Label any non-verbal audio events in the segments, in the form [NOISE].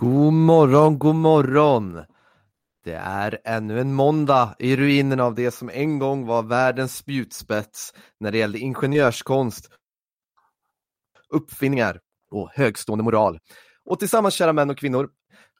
God morgon, god morgon! Det är ännu en måndag i ruinerna av det som en gång var världens spjutspets när det gällde ingenjörskonst, uppfinningar och högstående moral. Och tillsammans kära män och kvinnor,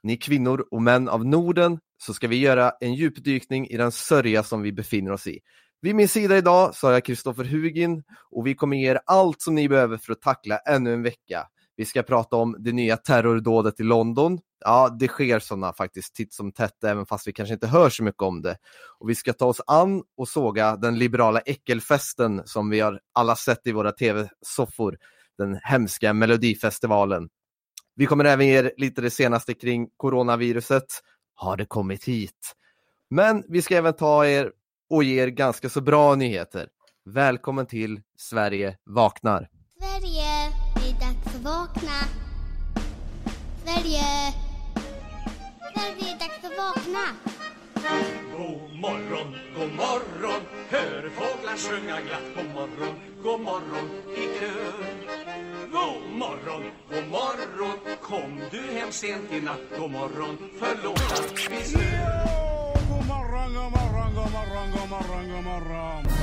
ni kvinnor och män av Norden, så ska vi göra en djupdykning i den sörja som vi befinner oss i. Vid min sida idag så har jag Kristoffer Hugin och vi kommer ge er allt som ni behöver för att tackla ännu en vecka. Vi ska prata om det nya terrordådet i London. Ja, det sker sådana faktiskt titt som tätt, även fast vi kanske inte hör så mycket om det. Och vi ska ta oss an och såga den liberala äckelfesten som vi har alla sett i våra tv-soffor, den hemska Melodifestivalen. Vi kommer även ge er lite det senaste kring coronaviruset. Har det kommit hit? Men vi ska även ta er och ge er ganska så bra nyheter. Välkommen till Sverige vaknar vakna. Sverige. Sverige, det är dags att vakna. God morgon, god morgon Hör fåglar sjunga glatt God morgon, god morgon i kör God morgon, god morgon Kom du hem sent i natt God morgon, förlåt att vi stör God morgon, god morgon, god morgon, god morgon, god morgon.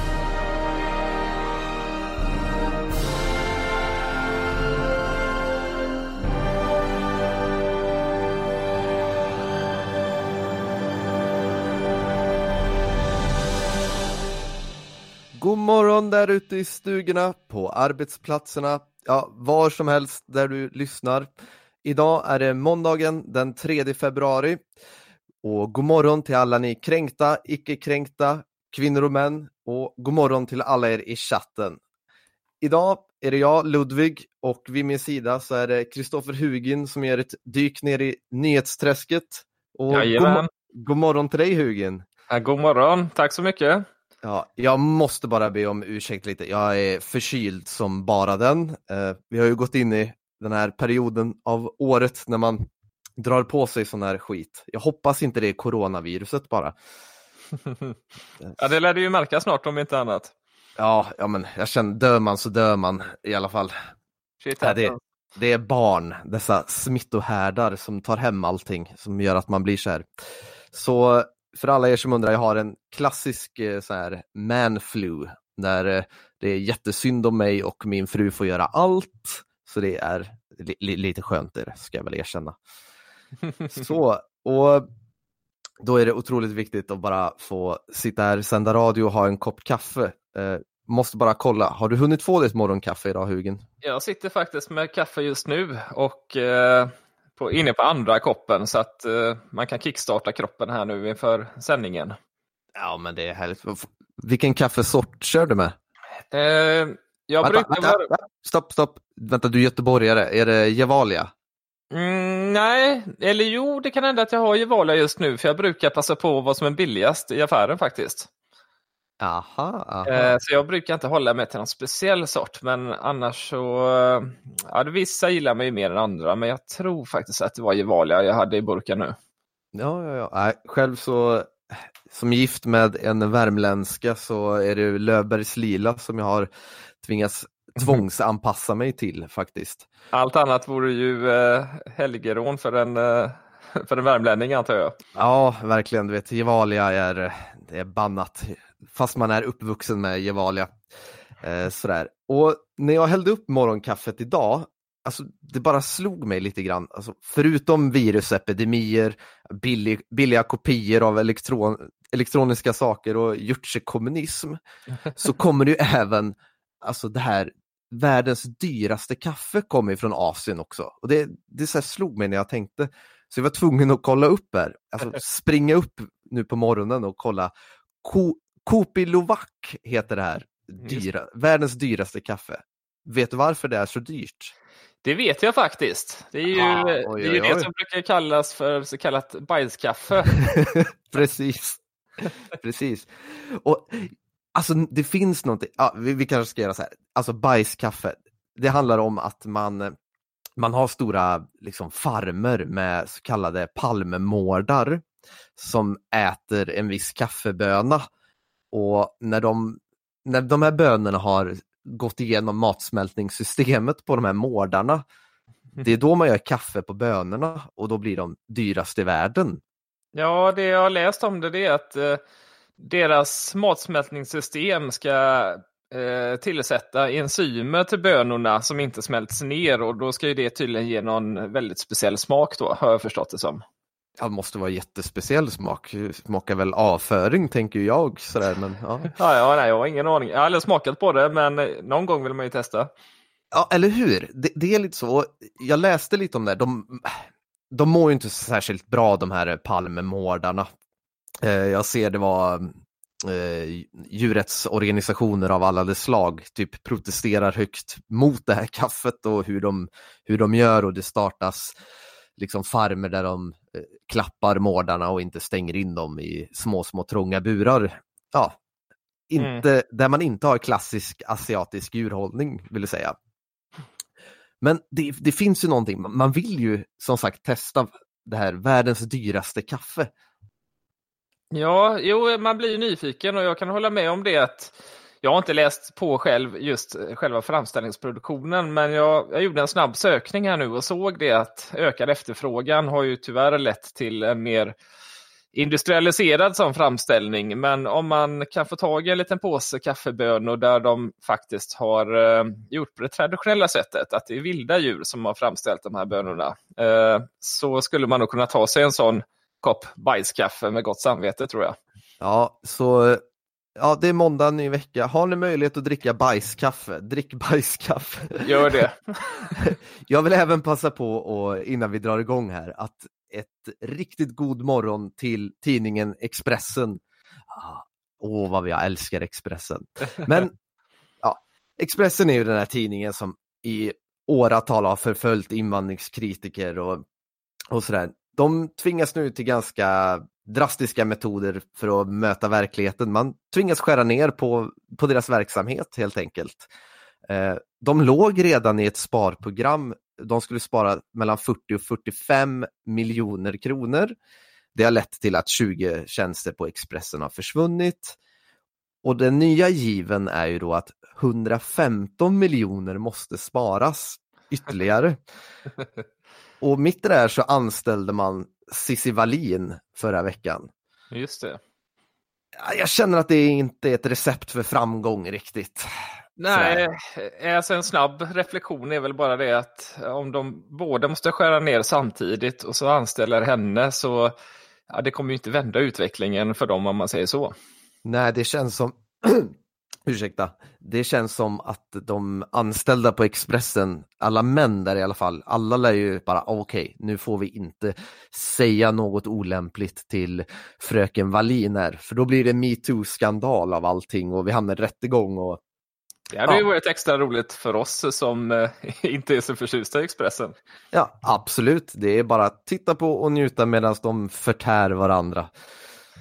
God morgon där ute i stugorna, på arbetsplatserna, ja, var som helst där du lyssnar. Idag är det måndagen den 3 februari och god morgon till alla ni kränkta, icke-kränkta, kvinnor och män och god morgon till alla er i chatten. Idag är det jag, Ludvig, och vid min sida så är det Kristoffer Hugin som gör ett dyk ner i nyhetsträsket. Och god, Jajamän. god morgon till dig Hugin! Ja, god morgon, tack så mycket. Ja, jag måste bara be om ursäkt lite. Jag är förkyld som bara den. Eh, vi har ju gått in i den här perioden av året när man drar på sig sån här skit. Jag hoppas inte det är coronaviruset bara. [LAUGHS] Ja, det lär du ju märka snart om inte annat. Ja, ja men jag känner, dör man så dör man i alla fall. Shit, Ja, det, det är barn, dessa smittohärdar som tar hem allting som gör att man blir så här. Så för alla er som undrar, jag har en klassisk eh, så här man flu där eh, det är jättesynd om mig och min fru får göra allt. Så det är li, li, lite skönt det ska jag väl erkänna. Så, och då är det otroligt viktigt att bara få sitta här, sända radio och ha en kopp kaffe. Eh, måste bara kolla, har du hunnit få ditt morgonkaffe idag Hugen? Jag sitter faktiskt med kaffe just nu och eh, på, inne på andra koppen så att eh, man kan kickstarta kroppen här nu inför sändningen. Ja, men det är härligt. Vilken kaffesort kör du med? Eh, jag Vänta, brukar vänta, vänta. Stopp, stopp. Vänta, du är göteborgare. Är det Gevalia? Mm, nej, eller jo, det kan hända att jag har Gevalia just nu för jag brukar passa på vad som är billigast i affären faktiskt. Aha, aha. Eh, Så jag brukar inte hålla mig till någon speciell sort, men annars så... eh, Ja, vissa gillar mig mer än andra, men jag tror faktiskt att det var Gevalia jag hade i burken nu. Ja, ja, ja. Själv så, som gift med en värmländska så är det Löfbergs Lila som jag har tvingats [LAUGHS] tvångsanpassa mig till faktiskt. Allt annat vore ju eh, helgerån för en, eh, [LAUGHS] för en värmlänning antar jag. Ja, verkligen. Du vet, Gevalia är, det är bannat, fast man är uppvuxen med Gevalia. Eh, sådär. Och när jag hällde upp morgonkaffet idag, alltså, det bara slog mig lite grann. Alltså, förutom virusepidemier, billig, billiga kopior av elektron, elektroniska saker och kommunism [LAUGHS] så kommer det ju även alltså det här världens dyraste kaffe kommer från Asien också. Och det, det så slog mig när jag tänkte. Så jag var tvungen att kolla upp här, alltså [LAUGHS] springa upp nu på morgonen och kolla. Ko, Kopi Luwak heter det här, dyra, världens dyraste kaffe. Vet du varför det är så dyrt? Det vet jag faktiskt. Det är ju, Ah, det, oj, är ju det som brukar kallas för så kallat bajskaffe. [LAUGHS] Precis. Precis. Och alltså det finns någonting, ja, vi, vi kanske ska göra så här, alltså bajskaffe. Det handlar om att man, man har stora liksom, farmer med så kallade palmmårdar som äter en viss kaffeböna. Och när de, när de här bönorna har gått igenom matsmältningssystemet på de här mårdarna det är då man gör kaffe på bönorna och då blir de dyrast i världen. Ja, det jag har läst om det, det är att eh, deras matsmältningssystem ska eh, tillsätta enzymer till bönorna som inte smälts ner och då ska ju det tydligen ge någon väldigt speciell smak då, har jag förstått det som. Ja, det måste vara jättespeciell smak. Smakar väl avföring tänker jag. Sådär, men, ja. Ja, ja, nej, jag har ingen aning. Jag har aldrig smakat på det, men någon gång vill man ju testa. ja, eller hur? Det, det är lite så. Jag läste lite om det. De, de mår ju inte särskilt bra de här Palmemordarna. Eh, jag ser det var eh, djurrättsorganisationer av alla dess slag typ protesterar högt mot det här kaffet och hur de, hur de gör och det startas liksom farmer där de klappar mårdarna och inte stänger in dem i små, små trånga burar. Ja, inte, där man inte har klassisk asiatisk djurhållning vill jag säga. Men det, det finns ju någonting, man vill ju som sagt testa det här världens dyraste kaffe. Ja, jo, man blir ju nyfiken och jag kan hålla med om det att jag har inte läst på själv just eh, själva framställningsproduktionen, men jag, jag gjorde en snabb sökning här nu och såg det att ökad efterfrågan har ju tyvärr lett till en mer industrialiserad som framställning. Men om man kan få tag i en liten påse kaffebönor där de faktiskt har eh, gjort på det traditionella sättet, att det är vilda djur som har framställt de här bönorna, eh, så skulle man nog kunna ta sig en sån kopp bajskaffe med gott samvete tror jag. Ja, så ja, det är måndag ny vecka. Har ni möjlighet att dricka bajskaffe, drick bajskaffe. Gör det. [LAUGHS] Jag vill även passa på, och, innan vi drar igång här, att ett riktigt god morgon till tidningen Expressen. Ah, Åh, vad jag älskar Expressen. Men [LAUGHS] ja, Expressen är ju den här tidningen som i åratal har förföljt invandringskritiker och, och sådär. De tvingas nu till ganska drastiska metoder för att möta verkligheten. Man tvingas skära ner på, på deras verksamhet helt enkelt. Eh, de låg redan i ett sparprogram. De skulle spara mellan 40 och 45 miljoner kronor. Det har lett till att 20 tjänster på Expressen har försvunnit. Och den nya given är ju då att 115 miljoner måste sparas ytterligare. [LAUGHS] Och mitt i det här så anställde man Cissi Wallin förra veckan. Just det. Ja, Jag känner att det inte är ett recept för framgång riktigt. Nej, alltså en snabb reflektion är väl bara det att om de båda måste skära ner samtidigt och så anställer henne så ja, det kommer ju inte vända utvecklingen för dem om man säger så. Nej, det känns som [CLEARS THROAT] Ursäkta. Det känns som att de anställda på Expressen, alla män där i alla fall, alla lär ju bara okej, okay, nu får vi inte säga något olämpligt till fröken Wallin här, för då blir det metoo-skandal av allting och vi hamnar i rättegång och Det hade ju Ja. varit extra roligt för oss som eh, [LAUGHS] inte är så förtjusta i Expressen. Ja, absolut. Det är bara att titta på och njuta medan de förtär varandra.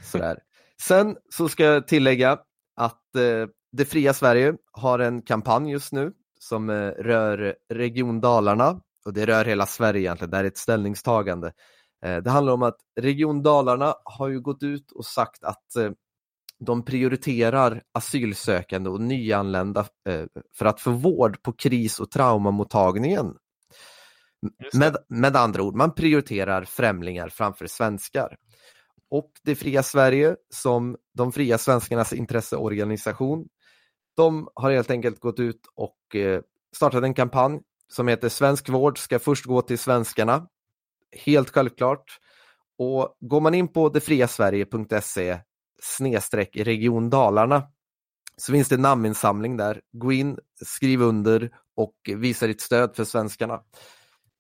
Sådär. [LAUGHS] Sen så ska jag tillägga att eh, Det fria Sverige har en kampanj just nu som eh, rör Region Dalarna och det rör hela Sverige egentligen. Det här är ett ställningstagande. Eh, det handlar om att Region Dalarna har ju gått ut och sagt att eh, de prioriterar asylsökande och nyanlända för att få vård på kris och traumamottagningen. Med, med andra ord, man prioriterar främlingar framför svenskar. Och Det fria Sverige, som de fria svenskarnas intresseorganisation, de har helt enkelt gått ut och eh, startat en kampanj som heter Svensk vård ska först gå till svenskarna. Helt självklart. Och Går man in på detfriasverige.se snedstreck region Dalarna så finns det en namninsamling där. Gå in, skriv under och visa ditt stöd för svenskarna.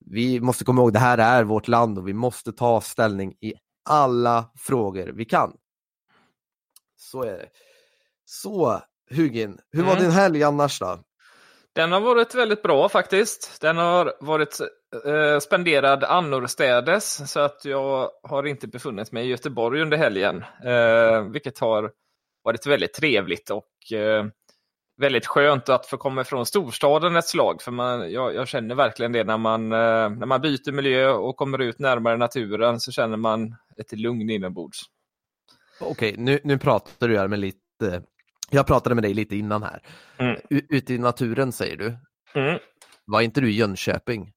Vi måste komma ihåg, det här är vårt land och vi måste ta ställning i alla frågor vi kan. Så är det. Så, Hugin, hur var Mm. din helg annars då? Den har varit väldigt bra faktiskt. Den har varit eh, spenderad annorstädes så att jag har inte befunnit mig i Göteborg under helgen. Eh, vilket har varit väldigt trevligt och eh, väldigt skönt att få komma ifrån storstaden ett slag. För man, jag, jag känner verkligen det när man, eh, när man byter miljö och kommer ut närmare naturen så känner man ett lugn inombords. Okej, nu, nu pratar du här med lite, jag pratade med dig lite innan här. Mm. Ute i naturen säger du. Mm. Var inte du i Jönköping?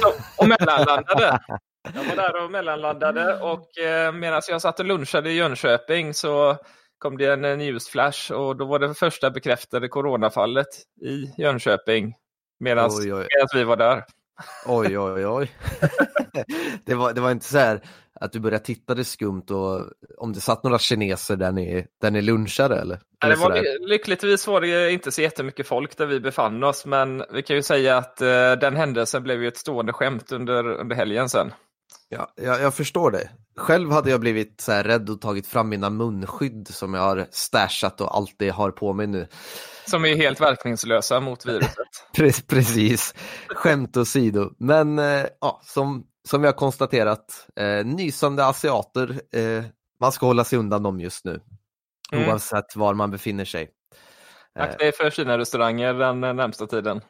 Så- Och mellanlandade. [LAUGHS] Jag var där och mellanlandade och eh, medan jag satt och lunchade i Jönköping så kom det en newsflash och då var det första bekräftade coronafallet i Jönköping medan vi var där. Oj, oj, oj. det, var, det var inte så här att du började titta det skumt och om det satt några kineser där ni, där ni lunchade eller? Nej, eller var, lyckligtvis var det inte så jättemycket folk där vi befann oss men vi kan ju säga att eh, den händelsen blev ju ett stående skämt under, under helgen sen. Ja, jag, jag förstår det. Själv hade jag blivit så här rädd och tagit fram mina munskydd som jag har stashat och alltid har på mig nu. Som är helt verkningslösa mot viruset. [LAUGHS] Pre- Precis, skämt åsido. Men eh, ja, som, som har konstaterat, eh, nysande asiater, eh, man ska hålla sig undan dem just nu. Mm. Oavsett var man befinner sig. Eh, Akta dig för Kina-restauranger den eh, närmsta tiden.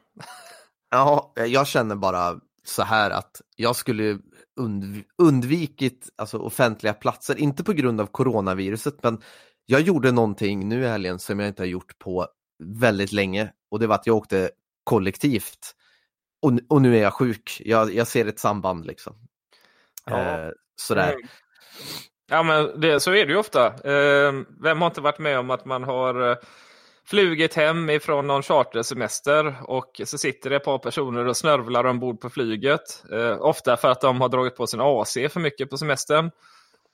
Ja, jag känner bara så här att jag skulle undv- undvikit alltså, offentliga platser, inte på grund av coronaviruset, men jag gjorde någonting nu i helgen som jag inte har gjort på väldigt länge och det var att jag åkte kollektivt. Och, och nu är jag sjuk, jag, jag ser ett samband liksom. Ja. Eh, sådär. Ja, men det, så är det ju ofta. Eh, vem har inte varit med om att man har eh, flugit hem ifrån någon chartersemester och så sitter det ett par personer och snörvlar ombord på flyget. Eh, ofta för att de har dragit på sin AC för mycket på semestern.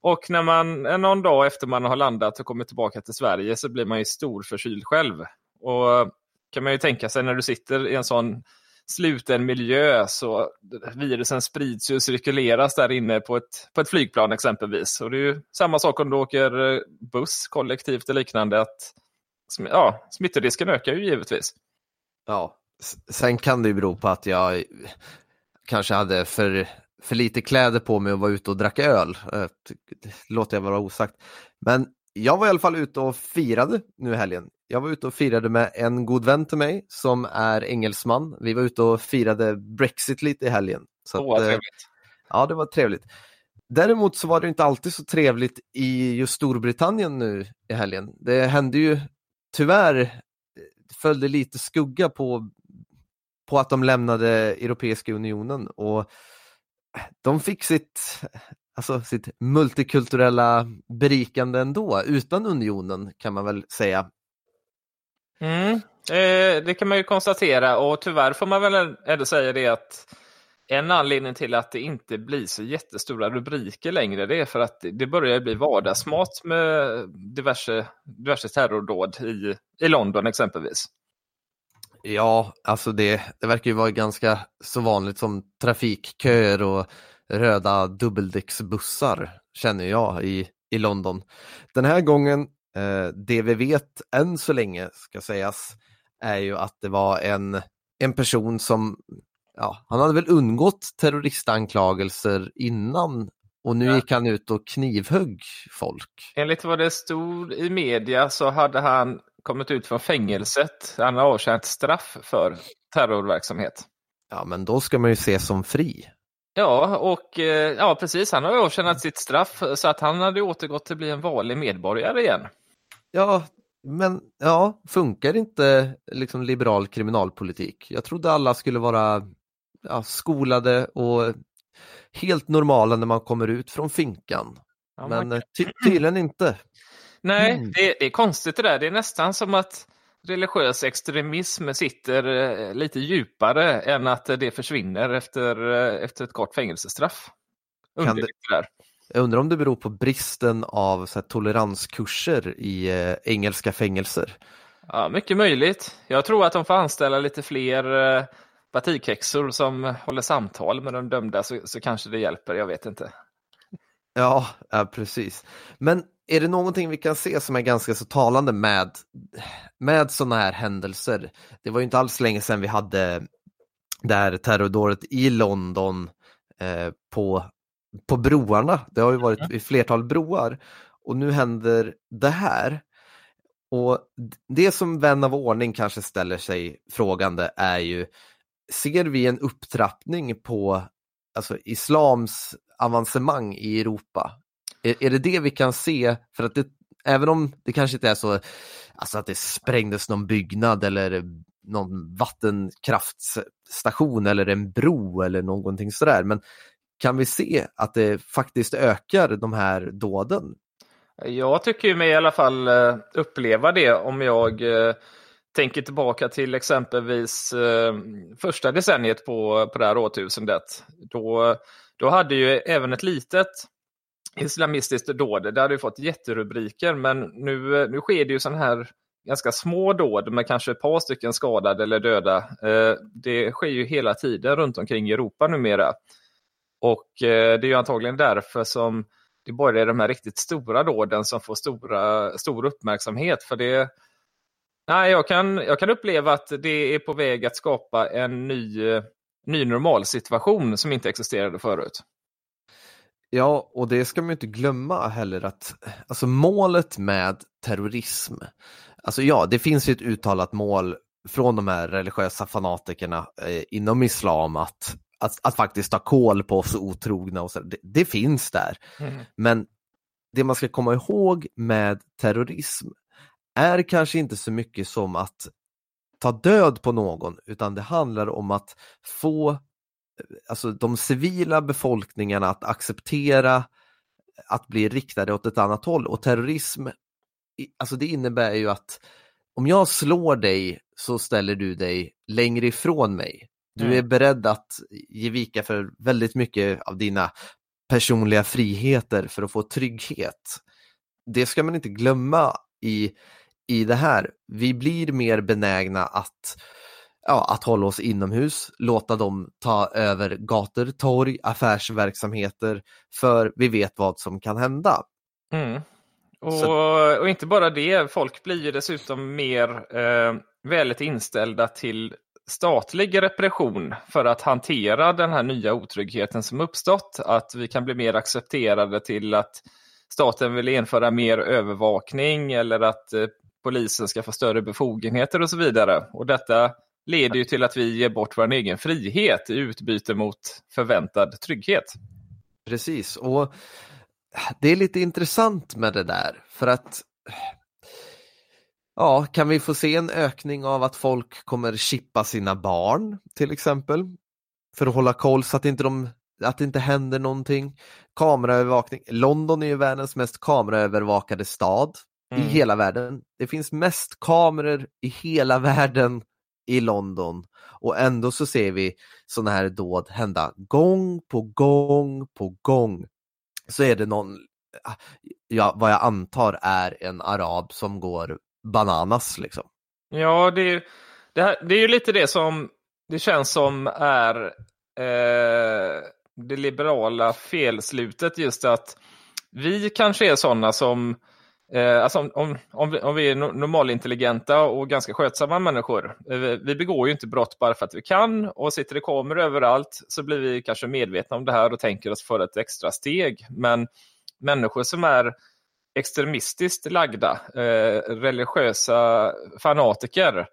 Och när man eh, någon dag efter man har landat och kommit tillbaka till Sverige så blir man ju storförkyld själv. Och kan man ju tänka sig när du sitter i en sån sluten miljö så virusen sprids ju och cirkuleras där inne på ett, på ett flygplan exempelvis. Och det är ju samma sak om du åker eh, buss kollektivt och liknande. Att, ja, smittorisken ökar ju givetvis. Ja, sen kan det ju bero på att jag kanske hade för, för lite kläder på mig och var ute och drack öl. Eh, det låter jag vara osagt. Men jag var i alla fall ute och firade nu i helgen. Jag var ute och firade med en god vän till mig som är engelsman. Vi var ute och firade Brexit lite i helgen. Så vad att, eh, trevligt. Ja, det var trevligt. Däremot så var det inte alltid så trevligt i just Storbritannien nu i helgen. Det hände ju tyvärr, eh, följde lite skugga på, på att de lämnade Europeiska unionen och eh, de fick sitt, alltså sitt multikulturella berikande ändå, utan unionen kan man väl säga. Mm. Eh, det kan man ju konstatera och tyvärr får man väl ändå säga det att en anledning till att det inte blir så jättestora rubriker längre det är för att det börjar bli vardagsmat med diverse, diverse terrordåd i, i London exempelvis. Ja, alltså det, det verkar ju vara ganska så vanligt som trafikköer och röda dubbeldäcksbussar känner jag i, i London. Den här gången, eh, det vi vet än så länge ska sägas, är ju att det var en, en person som, ja, han hade väl undgått terroristanklagelser innan och nu Ja. gick han ut och knivhögg folk. Enligt vad det stod i media så hade han kommit ut från fängelset. Han har avtjänat straff för terrorverksamhet. Ja, men då ska man ju ses som fri. Ja, och eh, ja, precis. Han har avtjänat sitt straff så att han hade återgått till att bli en vanlig medborgare igen. Ja, men ja, funkar inte liksom liberal kriminalpolitik? Jag trodde alla skulle vara ja, skolade och helt normala när man kommer ut från finkan. Ja, men eh, ty tydligen inte. [CLEARS THROAT] Nej, Mm. det, det är konstigt det där. Det är nästan som att religiös extremism sitter eh, lite djupare än att det försvinner efter, eh, efter ett kort fängelsestraff. Kan det där. Jag undrar om det beror på bristen av så här, toleranskurser i eh, engelska fängelser. Ja, mycket möjligt. Jag tror att de får anställa lite fler batikhäxor som håller samtal med de dömda så, så kanske det hjälper. Jag vet inte. Ja, ja, precis. Men är det någonting vi kan se som är ganska så talande med, med sådana här händelser? Det var ju inte alls länge sedan vi hade det här terrordådet i London eh, på, på broarna. Det har ju varit i flertal broar och nu händer det här. Och det som vän av ordning kanske ställer sig frågande är ju, ser vi en upptrappning på alltså, islams avancemang i Europa? Är, är det det vi kan se? För att det, även om det kanske inte är så alltså att det sprängdes någon byggnad eller någon vattenkraftstation eller en bro eller någonting sådär. Men kan vi se att det faktiskt ökar de här dåden? Jag tycker mig i alla fall eh, uppleva det om jag eh, tänker tillbaka till exempelvis eh, första decenniet på, på det här årtusendet. Då, då hade ju även ett litet islamistiskt dåd, det hade ju fått jätterubriker, men nu, nu sker det ju sådana här ganska små dåd med kanske ett par stycken skadade eller döda. Eh, det sker ju hela tiden runt omkring i Europa numera. Och eh, det är ju antagligen därför som det bara är de här riktigt stora dåden som får stora, stor uppmärksamhet. För det, nej, jag, kan, jag kan uppleva att det är på väg att skapa en ny, ny normalsituation som inte existerade förut. Ja, och det ska man inte glömma heller att alltså målet med terrorism, alltså ja, det finns ju ett uttalat mål från de här religiösa fanatikerna eh, inom islam att, att, att, faktiskt ta koll på oss otrogna och så, det, det finns där. Mm. Men det man ska komma ihåg med terrorism är kanske inte så mycket som att ta död på någon, utan det handlar om att få alltså de civila befolkningarna att acceptera att bli riktade åt ett annat håll och terrorism, alltså det innebär ju att om jag slår dig så ställer du dig längre ifrån mig. Du mm. är beredd att ge vika för väldigt mycket av dina personliga friheter för att få trygghet. Det ska man inte glömma i, i det här. Vi blir mer benägna att ja, att hålla oss inomhus, låta dem ta över gator, torg, affärsverksamheter, för vi vet vad som kan hända. Mm. Och, och, inte bara det, folk blir ju dessutom mer eh, väldigt inställda till statlig repression för att hantera den här nya otryggheten som uppstått. Att vi kan bli mer accepterade till att staten vill införa mer övervakning eller att eh, polisen ska få större befogenheter och så vidare. Och detta leder ju till att vi ger bort vår egen frihet i utbyte mot förväntad trygghet. Precis, och det är lite intressant med det där för att Ja, kan vi få se en ökning av att folk kommer chippa sina barn till exempel? För att hålla koll så att inte, de, att det inte händer någonting. Kameraövervakning. London är ju världens mest kameraövervakade stad mm. i hela världen. Det finns mest kameror i hela [LAUGHS] världen i London och ändå så ser vi sådana här dåd hända gång på gång på gång. Så är det någon, ja, vad jag antar är en arab som går bananas liksom. Ja, det är, det, här, det är ju lite det som det känns som är eh, det liberala felslutet just att vi kanske är sådana som Eh, alltså om, om, om, vi, om vi är normalintelligenta och ganska skötsamma människor, eh, vi begår ju inte brott bara för att vi kan och sitter det kameror överallt så blir vi kanske medvetna om det här och tänker oss för ett extra steg. Men människor som är extremistiskt lagda, eh, religiösa fanatiker,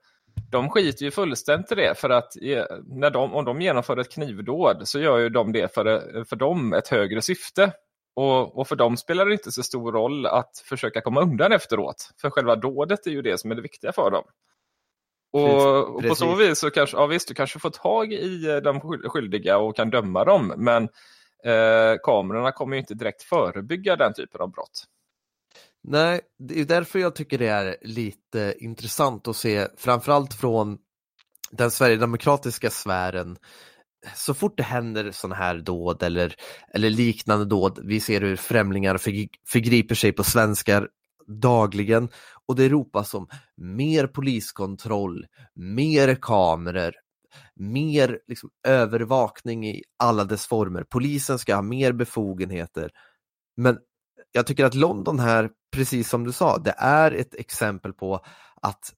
de skiter ju fullständigt i det för att eh, när de, om de genomför ett knivdåd så gör ju de det för, eh, för dem ett högre syfte. Och, och, för dem spelar det inte så stor roll att försöka komma undan efteråt. För själva dådet är ju det som är det viktiga för dem. Och, och på så vis så kanske, ja visst, du kanske får tag i eh, de skyldiga och kan döma dem, men eh, kamerorna kommer ju inte direkt förebygga den typen av brott. Nej, det är därför jag tycker det är lite intressant att se, framförallt från den sverigedemokratiska sfären, så fort det händer sådana här dåd eller, eller liknande dåd, vi ser hur främlingar förgriper sig på svenskar dagligen och det ropas om mer poliskontroll, mer kameror, mer liksom, övervakning i alla dess former. Polisen ska ha mer befogenheter. Men jag tycker att London här, precis som du sa, det är ett exempel på att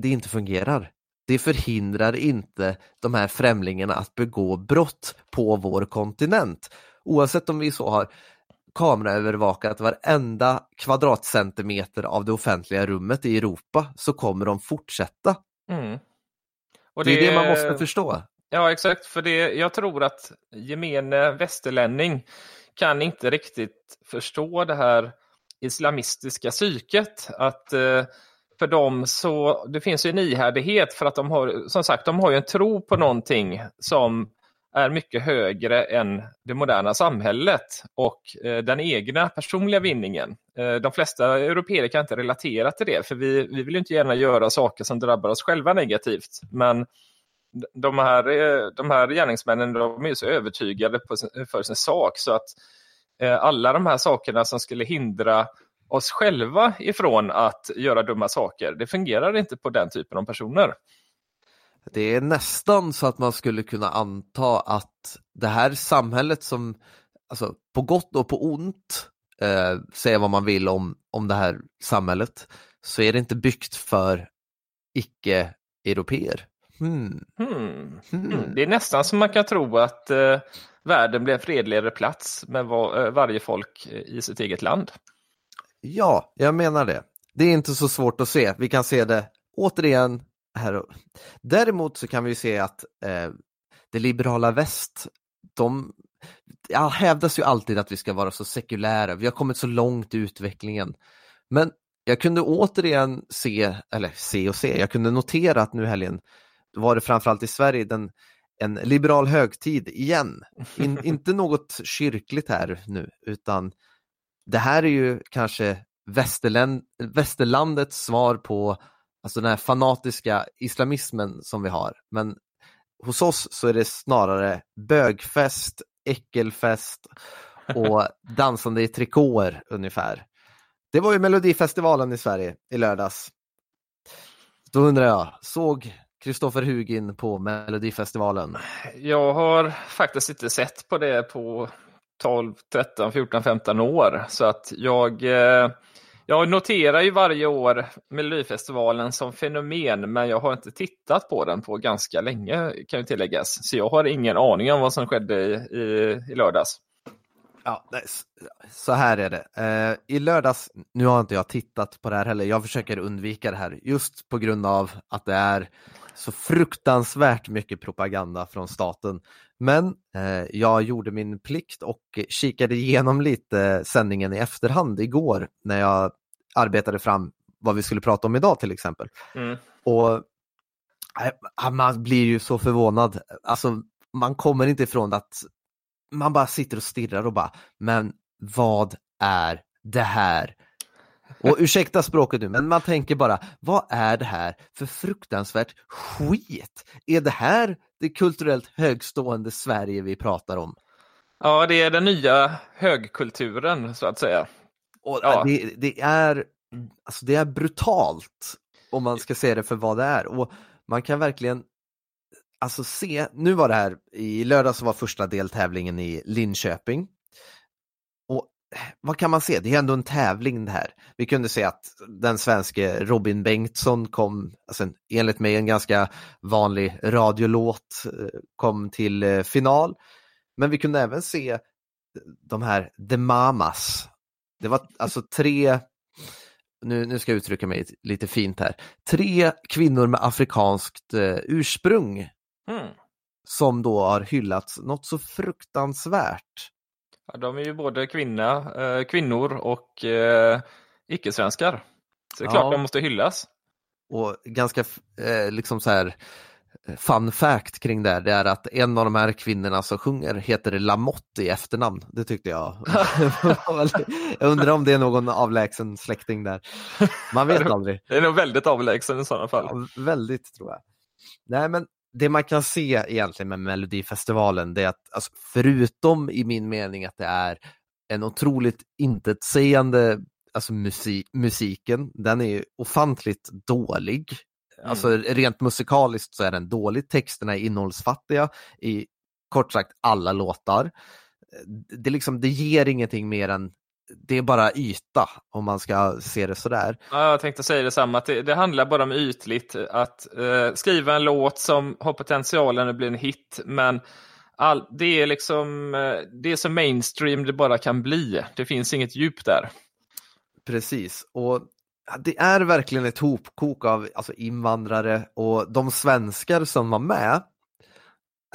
det inte fungerar det förhindrar inte de här främlingarna att begå brott på vår kontinent. Oavsett om vi så har kameraövervakat varenda kvadratcentimeter av det offentliga rummet i Europa så kommer de fortsätta. Mm. Och det, det är det man måste förstå. Ja exakt, för det, jag tror att gemene västerlänning kan inte riktigt förstå det här islamistiska psyket. Att eh, för dem så, det finns ju en ihärdighet för att de har, som sagt, de har ju en tro på någonting som är mycket högre än det moderna samhället och eh, den egna personliga vinningen. Eh, de flesta europeer kan inte relatera till det, för vi, vi vill inte gärna göra saker som drabbar oss själva negativt. Men de här, eh, de här gärningsmännen de är ju så övertygade på sin, för sin sak så att eh, alla de här sakerna som skulle hindra oss själva ifrån att göra dumma saker, det fungerar inte på den typen av personer. Det är nästan så att man skulle kunna anta att det här samhället som, alltså på gott och på ont, eh, säga vad man vill om, om det här samhället, så är det inte byggt för icke-europeer. Hmm. Hmm. Hmm. Det är nästan som man kan tro att eh, världen blir en fredligare plats med var, eh, varje folk i sitt eget land. Ja, jag menar det. Det är inte så svårt att se. Vi kan se det återigen här. Däremot så kan vi se att eh, det liberala väst, de ja, hävdas ju alltid att vi ska vara så sekulära. Vi har kommit så långt i utvecklingen. Men jag kunde återigen se, eller se och se, jag kunde notera att nu helgen var det framförallt i Sverige den, en liberal högtid igen. In, [LAUGHS] inte något kyrkligt här nu, utan det här är ju kanske västerlandets svar på alltså den här fanatiska islamismen som vi har. Men hos oss så är det snarare bögfest, äckelfest och [LAUGHS] dansande i trikåer ungefär. Det var ju Melodifestivalen i Sverige i lördags. Då undrar jag, såg Kristoffer Hugin på Melodifestivalen? Jag har faktiskt inte sett på det på 12, 13, 14, 15 år. Så att jag, eh, jag noterar ju varje år Melodifestivalen som fenomen, men jag har inte tittat på den på ganska länge kan ju tilläggas. Så jag har ingen aning om vad som skedde i, i, i lördags. Ja, så här är det. Eh, I lördags, nu har inte jag tittat på det här heller, jag försöker undvika det här just på grund av att det är så fruktansvärt mycket propaganda från staten. Men eh, jag gjorde min plikt och kikade igenom lite sändningen i efterhand igår när jag arbetade fram vad vi skulle prata om idag till exempel. Mm. Och äh, man blir ju så förvånad. Alltså, man kommer inte ifrån att man bara sitter och stirrar och bara, men vad är det här? Och ursäkta språket nu, men man tänker bara, vad är det här för fruktansvärt skit? Är det här det kulturellt högstående Sverige vi pratar om? Ja, det är den nya högkulturen så att säga. Och Ja. det, det, är, alltså det är brutalt om man ska se det för vad det är. Och man kan verkligen alltså se, nu var det här, i lördags var första deltävlingen i Linköping. Och vad kan man se? Det är ändå en tävling det här. Vi kunde se att den svenske Robin Bengtsson kom, alltså en, enligt mig en ganska vanlig radiolåt, eh, kom till eh, final. Men vi kunde även se de här The Mamas. Det var alltså tre, nu, nu ska jag uttrycka mig lite fint här, tre kvinnor med afrikanskt eh, ursprung Mm. som då har hyllats något så fruktansvärt. Ja, de är ju både kvinna, eh, kvinnor och eh, icke-svenskar. Så det är klart Ja. de måste hyllas. Och ganska eh, liksom så här eh, fun fact kring det här, det är att en av de här kvinnorna som sjunger heter Lamotte i efternamn. Det tyckte jag. [LAUGHS] jag undrar om det är någon avlägsen släkting där. Man vet [LAUGHS] aldrig. Det är nog väldigt avlägsen i sådana fall. Ja, väldigt tror jag. Nej men det man kan se egentligen med Melodifestivalen det är att alltså, förutom i min mening att det är en otroligt intetsägande alltså musik, musiken, den är ofantligt dålig. Alltså rent musikaliskt så är den dålig, texterna är innehållsfattiga i kort sagt alla låtar. Det, liksom, det ger ingenting mer än, det är bara yta om man ska se det sådär. Ja, jag tänkte säga detsamma, att det, det handlar bara om ytligt. Att eh, skriva en låt som har potentialen att bli en hit, men all, det är liksom eh, det är så mainstream det bara kan bli. Det finns inget djup där. Precis, och det är verkligen ett hopkok av alltså, invandrare och de svenskar som var med,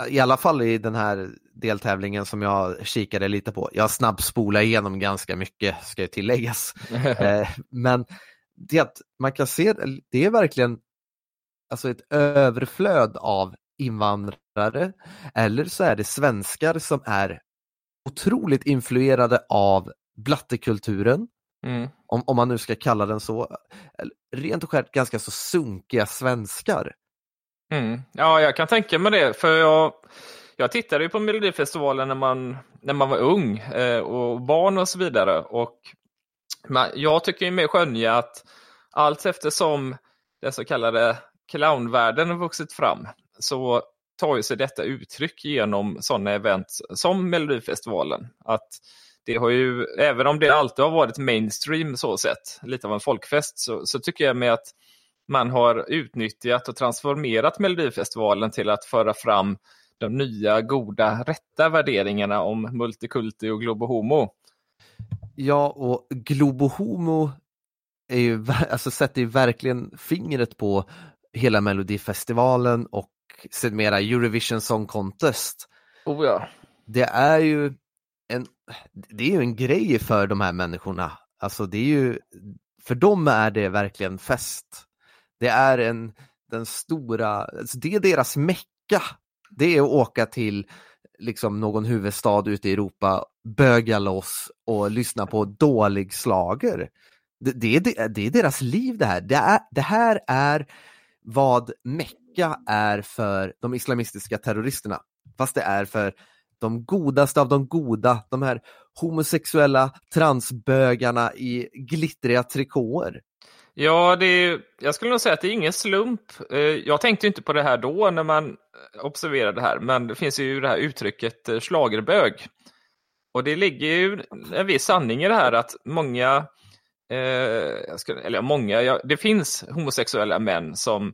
i alla fall i den här deltävlingen som jag kikade lite på. Jag snabbspolade igenom ganska mycket, ska ju tilläggas. [LAUGHS] Eh, Men det att man kan se, det är verkligen alltså ett överflöd av invandrare eller så är det svenskar som är otroligt influerade av blattekulturen, Mm. om, om man nu ska kalla den så. Rent och skärt ganska så sunkiga svenskar. Mm. Ja, jag kan tänka mig det. För jag, jag tittade ju på Melodifestivalen när man, när man var ung eh, och barn och så vidare. Och man, jag tycker ju skönja att allt eftersom den så kallade clownvärlden har vuxit fram så tar ju sig detta uttryck genom sådana event som Melodifestivalen. Att det har ju, även om det alltid har varit mainstream så sett, lite av en folkfest, så, så tycker jag med att man har utnyttjat och transformerat Melodifestivalen till att föra fram de nya, goda, rätta värderingarna om multikulti och globohomo. Ja, och Globo Homo är ju, [LAUGHS] alltså sätter ju verkligen fingret på hela Melodifestivalen och sedermera Eurovision Song Contest. Oh ja. Det är ju en, det är ju en grej för de här människorna. Alltså det är ju, för dem är det verkligen fest. Det är en, den stora, alltså det är deras mecka. Det är att åka till liksom någon huvudstad ute i Europa, böga loss och lyssna på dålig slager. Det, det, är, det, det är deras liv det här. Det, är, det här är vad Mecka är för de islamistiska terroristerna. Fast det är för de godaste av de goda, de här homosexuella transbögarna i glittriga trikåer. Ja, det är, jag skulle nog säga att det är ingen slump. Eh, jag tänkte inte på det här då när man eh, observerade det här, men det finns ju det här uttrycket eh, slagerbög. schlagerbög. Och det ligger ju en viss sanning i det här att många, eh, jag ska, eller många, ja, det finns homosexuella män som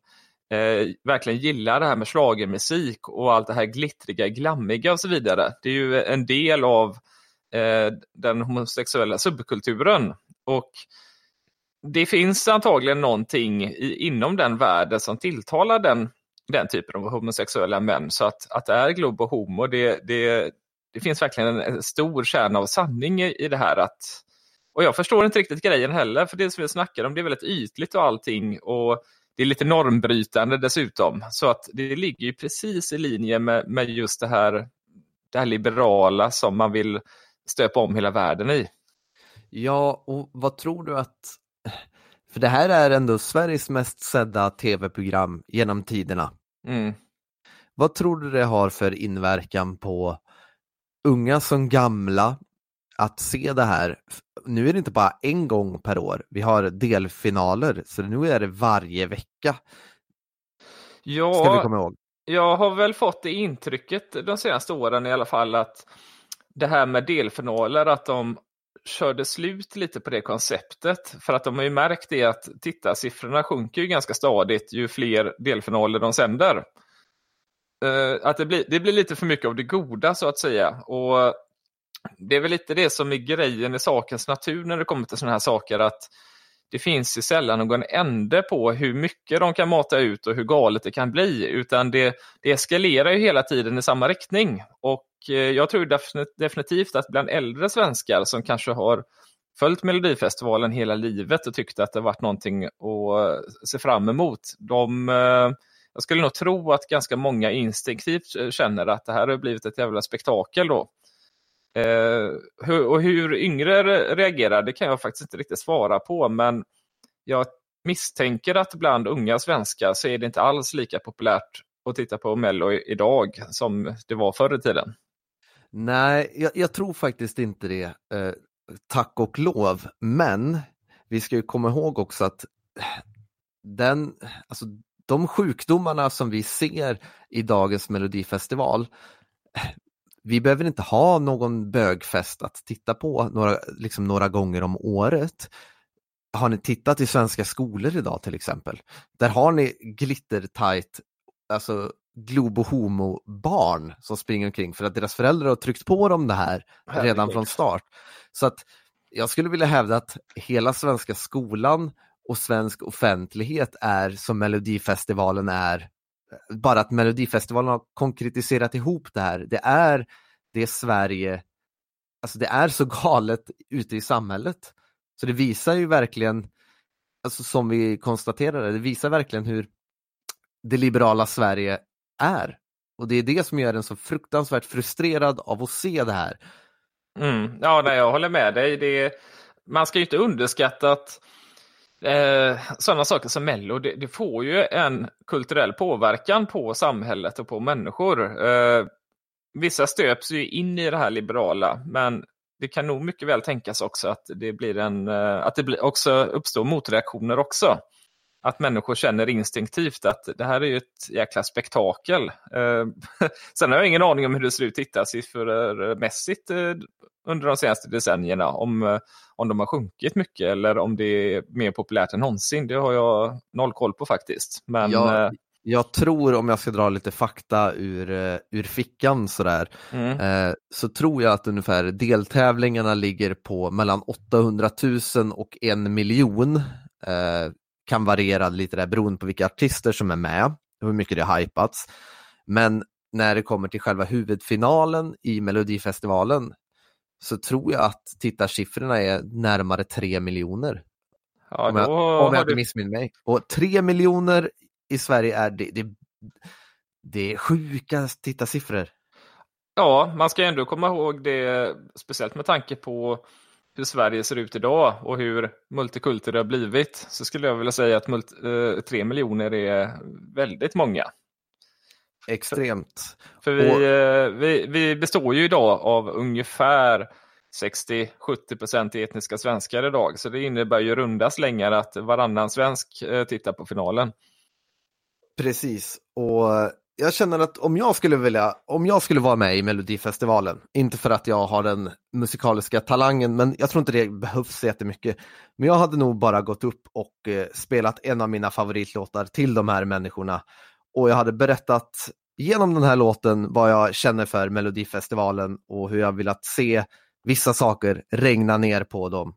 eh, verkligen gillar det här med schlagermusik och allt det här glittriga, glammiga och så vidare. Det är ju en del av eh, den homosexuella subkulturen. Och det finns antagligen någonting i, inom den världen som tilltalar den, den typen av homosexuella män. Så att, att det är globo homo, det, det, det finns verkligen en, en stor kärna av sanning i, i det här. att Och jag förstår inte riktigt grejen heller, för det som vi snackar om det är väldigt ytligt och allting. Och det är lite normbrytande dessutom. Så att det ligger ju precis i linje med, med just det här, det här liberala som man vill stöpa om hela världen i. Ja, och vad tror du att... För det här är ändå Sveriges mest sedda tv-program genom tiderna. Mm. Vad tror du det har för inverkan på unga som gamla att se det här? Nu är det inte bara en gång per år, vi har delfinaler, så nu är det varje vecka, ska vi Ja, komma ihåg. jag har väl fått det intrycket de senaste åren i alla fall att det här med delfinaler, att de körde slut lite på det konceptet. För att de har ju märkt det att tittarsiffrorna sjunker ju ganska stadigt ju fler delfinaler de sänder. Uh, Att det blir, det blir lite för mycket av det goda så att säga. Och det är väl lite det som är grejen i sakens natur när det kommer till sådana här saker att det finns ju sällan någon ände på hur mycket de kan mata ut och hur galet det kan bli, utan det, det eskalerar ju hela tiden i samma riktning. Och eh, jag tror definitivt att bland äldre svenskar som kanske har följt Melodifestivalen hela livet och tyckte att det varit någonting att se fram emot, de, eh, jag skulle nog tro att ganska många instinktivt känner att det här har blivit ett jävla spektakel då. Eh, hur, och hur yngre reagerar, det kan jag faktiskt inte riktigt svara på, men jag misstänker att bland unga svenskar så är det inte alls lika populärt att titta på Mello idag som det var förr i tiden. Nej, jag, jag tror faktiskt inte det, eh, tack och lov. Men vi ska ju komma ihåg också att den, alltså, de sjukdomarna som vi ser i dagens melodifestival, vi behöver inte ha någon bögfest att titta på några, liksom några gånger om året. Har ni tittat i svenska skolor idag till exempel? Där har ni glittertight, alltså globo homo barn som springer omkring för att deras föräldrar har tryckt på dem det här redan från start. Så att jag skulle vilja hävda att hela svenska skolan och svensk offentlighet är som Melodifestivalen är. Bara att Melodifestivalen har konkretiserat ihop det här. Det är det Sverige, alltså det är så [LAUGHS] galet ute i samhället. Så det visar ju verkligen alltså, som vi konstaterade, det visar verkligen hur det liberala Sverige är. Och det är det som gör en så fruktansvärt frustrerad av att se det här. Mm. Ja, nej, jag håller med dig. Det, man ska ju inte underskatta att eh, sådana saker som Mello, det, det, får ju en kulturell påverkan på samhället och på människor. Eh, vissa stöps ju in i det här liberala, men det kan nog mycket väl tänkas också att det blir en, eh, att det blir också uppstår motreaktioner också. Att människor känner instinktivt att det här är ju ett jäkla spektakel. Eh, [LAUGHS] sen har jag ingen aning om hur det ser ut tittarsiffrormässigt eh, under de senaste decennierna. Om, om de har sjunkit mycket eller om det är mer populärt än någonsin. Det har jag noll koll på faktiskt. Men, ja, jag tror om jag ska dra lite fakta ur, ur fickan sådär, mm. uh, så tror jag att ungefär deltävlingarna ligger på mellan 800 000 och en miljon. Uh, kan variera lite där beroende på vilka artister som är med, hur mycket det har hypats. Men när det kommer till själva huvudfinalen i Melodifestivalen så tror jag att tittarsiffrorna är närmare 3 miljoner. Ja, om jag, om jag inte missminner mig. Och 3 miljoner i Sverige är det, det, det är sjuka tittarsiffror. Ja, man ska ändå komma ihåg det, speciellt med tanke på hur Sverige ser ut idag och hur multikultur det har blivit, så skulle jag vilja säga att multi, eh, tre miljoner är väldigt många. Extremt. För, för vi, och... eh, vi, vi består ju idag av ungefär 60-70 etniska svenskar idag, så det innebär ju runda slängar att varannan svensk eh, tittar på finalen. Precis, och jag känner att om jag skulle vilja, om jag skulle vara med i Melodifestivalen, inte för att jag har den musikaliska talangen, men jag tror inte det behövs så jättemycket. Men jag hade nog bara gått upp och eh, spelat en av mina favoritlåtar till de här människorna. Och jag hade berättat genom den här låten vad jag känner för Melodifestivalen och hur jag vill att se vissa saker regna ner på dem.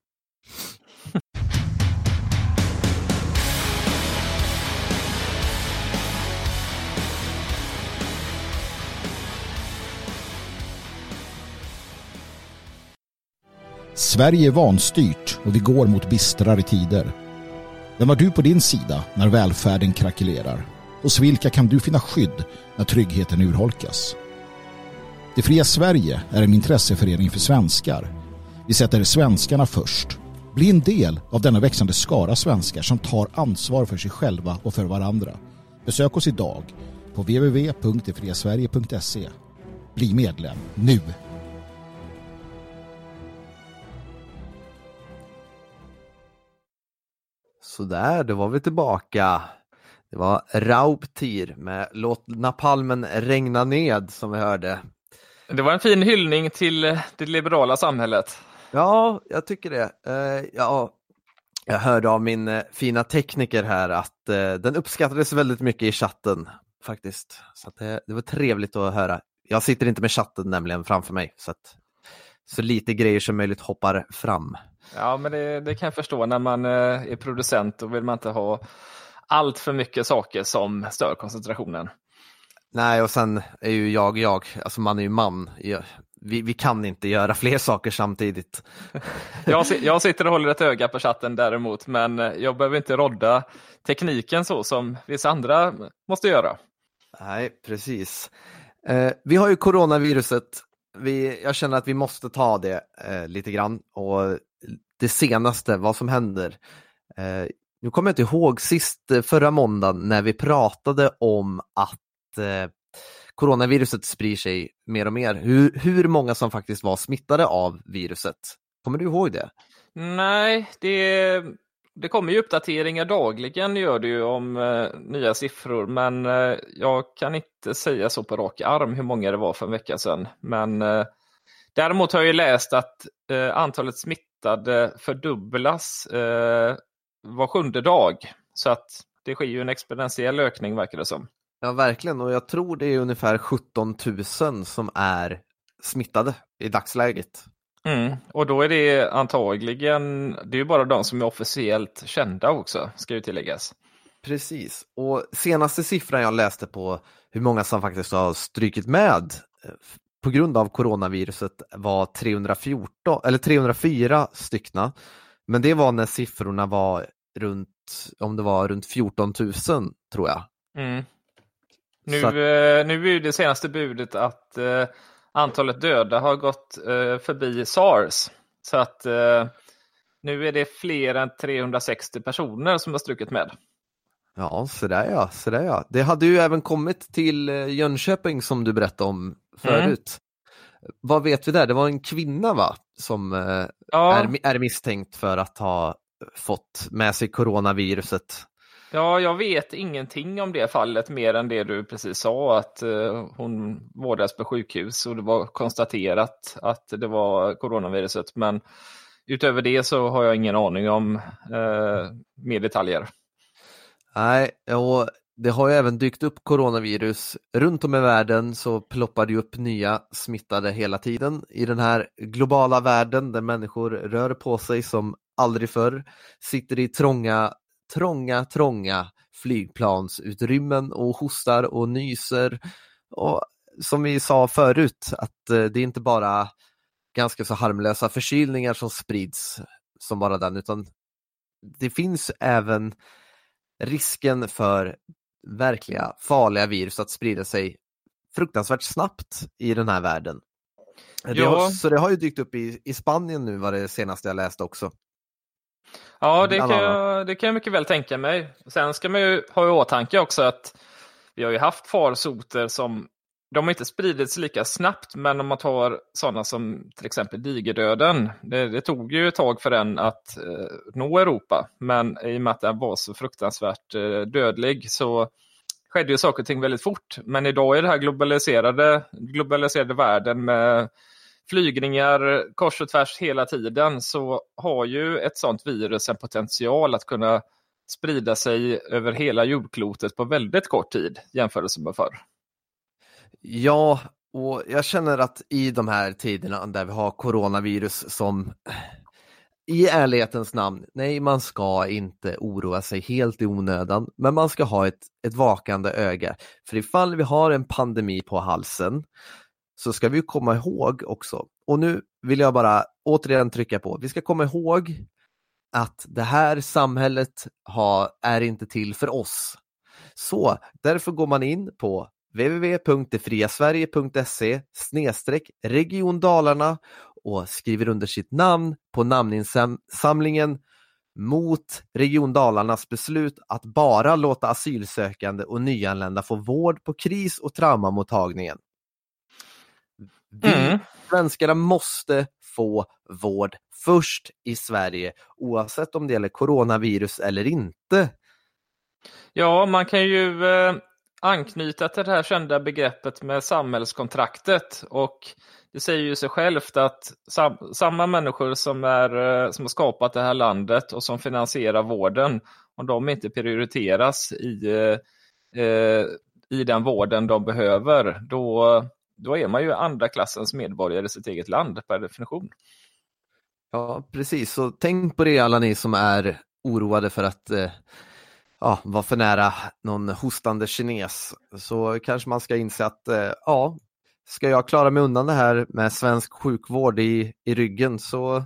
Sverige är vanstyrt och vi går mot bistrare tider. Vem har du på din sida när välfärden krackelerar? Hos vilka kan du finna skydd när tryggheten urholkas? Det fria Sverige är en intresseförening för svenskar. Vi sätter svenskarna först. Bli en del av denna växande skara svenskar som tar ansvar för sig själva och för varandra. Besök oss idag på www.defriasverige.se. Bli medlem nu! Sådär, då var vi tillbaka. Det var Rauptir med Låt napalmen regna ned som vi hörde. Det var en fin hyllning till det liberala samhället. Ja, jag tycker det. Uh, ja, jag hörde av min uh, fina tekniker här att uh, den uppskattades väldigt mycket i chatten faktiskt. Så det, det, var trevligt att höra. Jag sitter inte med chatten nämligen framför mig så så lite grejer som möjligt hoppar fram. Ja, men det, det kan jag förstå. När man eh, är producent då vill man inte ha allt för mycket saker som stör koncentrationen. Nej, och sen är ju jag jag, alltså man är ju man. Vi, vi kan inte göra [LAUGHS] fler saker samtidigt. [LAUGHS] jag, jag sitter och håller ett öga på chatten däremot, men jag behöver inte rodda tekniken så som vissa andra måste göra. Nej, precis. Eh, vi har ju coronaviruset. Vi, jag känner att vi måste ta det eh, lite grann och det senaste, vad som händer. Eh, nu kommer jag inte ihåg sist eh, förra måndagen när vi pratade om att eh, coronaviruset sprider sig mer och mer. Hur, hur många som faktiskt var smittade av viruset. Kommer du ihåg det? Nej, det, det kommer ju uppdateringar dagligen gör det ju om eh, nya siffror, men eh, jag kan inte säga så på rak arm hur många det var för en vecka sedan. Men eh, däremot har jag läst att eh, antalet smittade fördubblas eh, var sjunde dag. Så att det sker ju en exponentiell ökning verkar det som. Ja, verkligen. Och jag tror det är ungefär 17 000 som är smittade i dagsläget. Mm. Och då är det antagligen, det är ju bara de som är officiellt kända också, ska ju tilläggas. Precis, och senaste siffran jag läste på hur många som faktiskt har strykit med eh, på grund av coronaviruset var 314, eller 304 styckna. Men det var när siffrorna var runt, om det var runt 14 000 tror jag. Mm. Nu, att- eh, nu är ju det senaste budet att eh, antalet döda har gått eh, förbi SARS. Så att eh, nu är det fler än 360 personer som har strukit med. Ja, så där ja, så där ja. Det hade ju även kommit till eh, Jönköping som du berättade om förut. Vad vet vi där? Det var en kvinna va? Som eh, Ja, är, är misstänkt för att ha fått med sig coronaviruset ja, jag vet ingenting om det fallet mer än det du precis sa att eh, hon vårdades på sjukhus och det var konstaterat att det var coronaviruset. Men utöver det så har jag ingen aning om eh, mer detaljer. Nej, och det har ju även dykt upp coronavirus runt om i världen så ploppar det ju upp nya smittade hela tiden i den här globala världen där människor rör på sig som aldrig förr, sitter i trånga, trånga, trånga flygplansutrymmen och hostar och nyser. Och som vi sa förut, att eh, det är inte bara ganska så harmlösa förkylningar som sprids som bara den, utan det finns även risken för verkliga farliga virus att sprida sig fruktansvärt snabbt i den här världen. Det Ja. har, så det har ju dykt upp i, i Spanien nu var det senaste jag läste också. Ja, det kan, jag, det kan jag mycket väl tänka mig. Sen ska man ju ha i åtanke också att vi har ju haft farsoter som de har inte spridits lika snabbt, men om man tar sådana som till exempel digerdöden. Det, det tog ju ett tag för den att eh, nå Europa, men i och med att den var så fruktansvärt eh, dödlig så skedde ju saker och ting väldigt fort. Men idag i den här globaliserade, globaliserade världen med flygningar kors och tvärs hela tiden så har ju ett sådant virus en potential att kunna sprida sig över hela jordklotet på väldigt kort tid jämfört med förr. Ja, och jag känner att i de här tiderna där vi har coronavirus som i ärlighetens namn, nej man ska inte oroa sig helt i onödan, men man ska ha ett, ett vakande öga. För ifall vi har en pandemi på halsen så ska vi komma ihåg också, och nu vill jag bara återigen trycka på, vi ska komma ihåg att det här samhället har, är inte till för oss. Så därför går man in på www.detfriasverige.se snedstreck region Dalarna och skriver under sitt namn på namninsamlingen mot Region Dalarnas beslut att bara låta asylsökande och nyanlända få vård på kris och traumamottagningen. Vi Mm. svenskarna måste få vård först i Sverige oavsett om det gäller coronavirus eller inte. Ja, man kan ju eh, anknyta till det här kända begreppet med samhällskontraktet och det säger ju sig självt att sam samma människor som, är, eh, som har skapat det här landet och som finansierar vården, om de inte prioriteras i, eh, eh, i den vården de behöver, då, då är man ju andra klassens medborgare i sitt eget land per definition. Ja, precis. Så tänk på det alla ni som är oroade för att eh, ja, vara för nära någon hostande kines. Så kanske man ska inse att eh, ja, ska jag klara mig undan det här med svensk sjukvård i, i ryggen så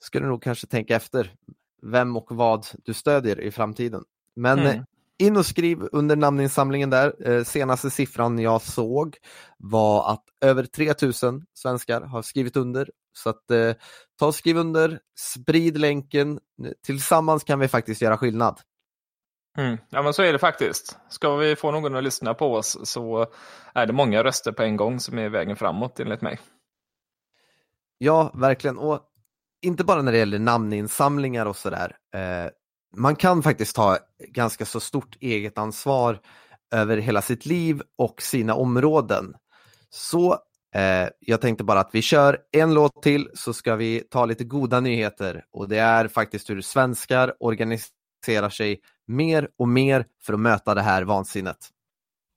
ska du nog kanske tänka efter vem och vad du stödjer i framtiden. Men Mm. In och skriv under namninsamlingen där. Eh, senaste siffran jag såg var att över 3000 svenskar har skrivit under. Så att eh, ta och skriv under, sprid länken. Tillsammans kan vi faktiskt göra skillnad. Mm. Ja, men så är det faktiskt. Ska vi få någon att lyssna på oss så är det många röster på en gång som är vägen framåt enligt mig. Ja, verkligen. Och inte bara när det gäller namninsamlingar och sådär. Eh, man kan faktiskt ta ganska så stort eget ansvar över hela sitt liv och sina områden. Så eh, jag tänkte bara att vi kör en låt till så ska vi ta lite goda nyheter och det är faktiskt hur svenskar organiserar sig mer och mer för att möta det här vansinnet.